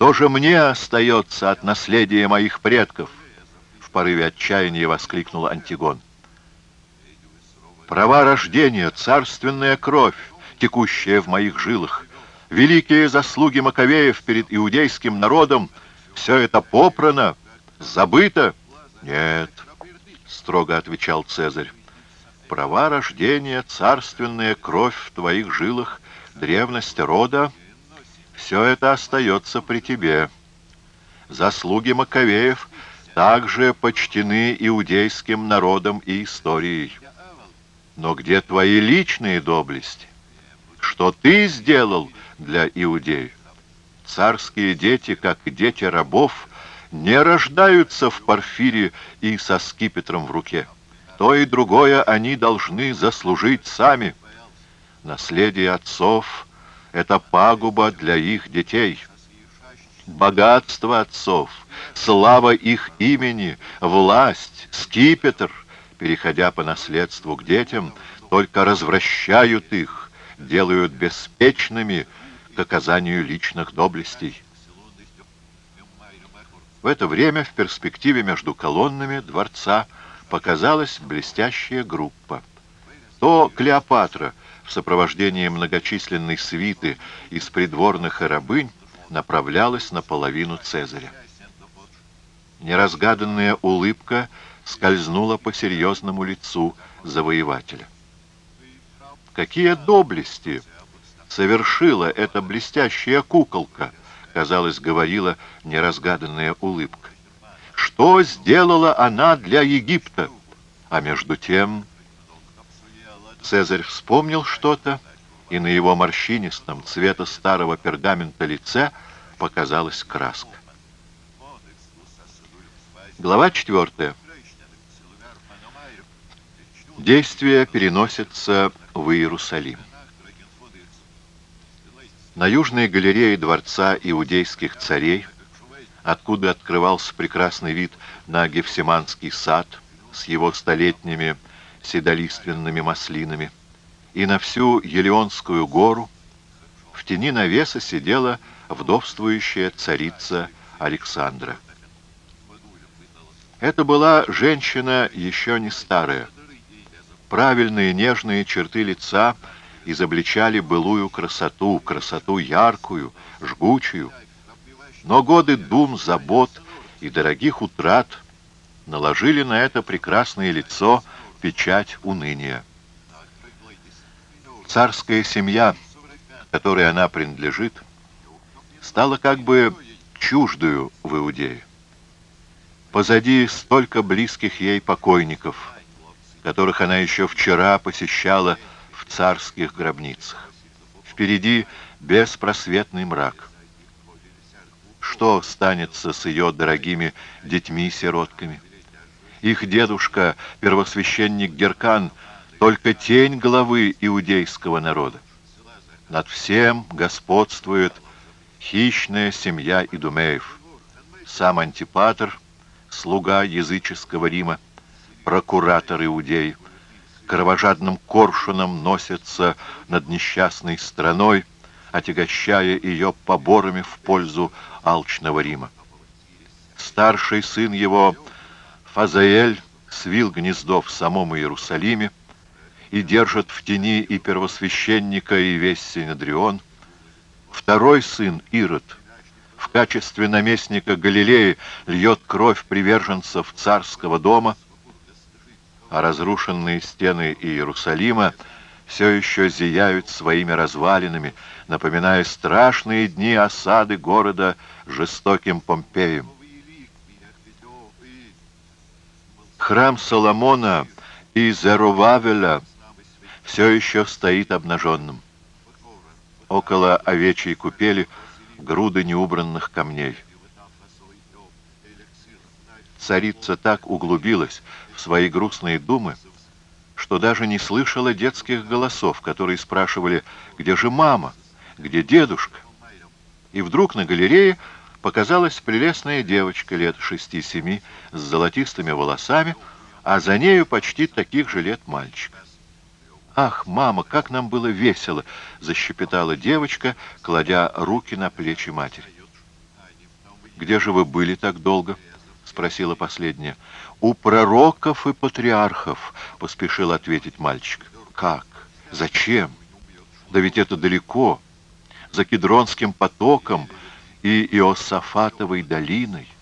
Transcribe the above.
Что же мне остается от наследия моих предков? В порыве отчаяния воскликнул Антигон. Права рождения, царственная кровь, текущая в моих жилах, великие заслуги Маковеев перед иудейским народом, все это попрано, забыто? Нет, строго отвечал Цезарь. Права рождения, царственная кровь в твоих жилах, древность рода — все это остается при тебе. Заслуги Маковеев также почтены иудейским народом и историей. Но где твои личные доблести? Что ты сделал для иудеев? Царские дети, как дети рабов, не рождаются в парфире и со скипетром в руке. То и другое они должны заслужить сами. Наследие отцов — это пагуба для их детей. Богатство отцов, слава их имени, власть, скипетр, переходя по наследству к детям, только развращают их, делают беспечными к оказанию личных доблестей. В это время в перспективе между колоннами дворца показалась блестящая группа. То Клеопатра в сопровождении многочисленной свиты из придворных и рабынь направлялась на половину Цезаря. Неразгаданная улыбка скользнула по серьезному лицу завоевателя. Какие доблести совершила эта блестящая куколка, казалось, говорила неразгаданная улыбка. Что сделала она для Египта? А между тем Цезарь вспомнил что-то, и на его морщинистом цвета старого пергамента лице показалась краска. Глава 4. Действие переносится в Иерусалим. На южной галерее дворца иудейских царей, откуда открывался прекрасный вид на Гефсиманский сад с его столетними седолиственными маслинами, и на всю Елеонскую гору в тени навеса сидела вдовствующая царица Александра. Это была женщина еще не старая. Правильные нежные черты лица изобличали былую красоту, красоту яркую, жгучую. Но годы дум, забот и дорогих утрат наложили на это прекрасное лицо печать уныния. Царская семья, которой она принадлежит, стала как бы чуждую в Иудее. Позади столько близких ей покойников, которых она еще вчера посещала в царских гробницах. Впереди беспросветный мрак. Что станется с ее дорогими детьми-сиротками? Их дедушка, первосвященник Геркан, только тень главы иудейского народа. Над всем господствует хищная семья Идумеев. Сам Антипатр, слуга языческого Рима, прокуратор Иудеи, кровожадным коршуном носится над несчастной страной, отягощая ее поборами в пользу алчного Рима. Старший сын его — Фазаэль свил гнездо в самом Иерусалиме и держит в тени и первосвященника, и весь Синедрион. Второй сын, Ирод, в качестве наместника Галилеи льет кровь приверженцев царского дома, а разрушенные стены Иерусалима все еще зияют своими развалинами, напоминая страшные дни осады города жестоким Помпеем. Храм Соломона и Зерувавеля все еще стоит обнаженным. Около овечьей купели груды неубранных камней. Царица так углубилась в свои грустные думы, что даже не слышала детских голосов, которые спрашивали, где же мама, где дедушка. И вдруг на галерее показалась прелестная девочка лет шести-семи с золотистыми волосами, а за нею почти таких же лет мальчик. «Ах, мама, как нам было весело!» — защепетала девочка, кладя руки на плечи матери. «Где же вы были так долго?» — спросила последняя. «У пророков и патриархов», — поспешил ответить мальчик. «Как? Зачем? Да ведь это далеко, за Кедронским потоком и Иосафатовой долиной».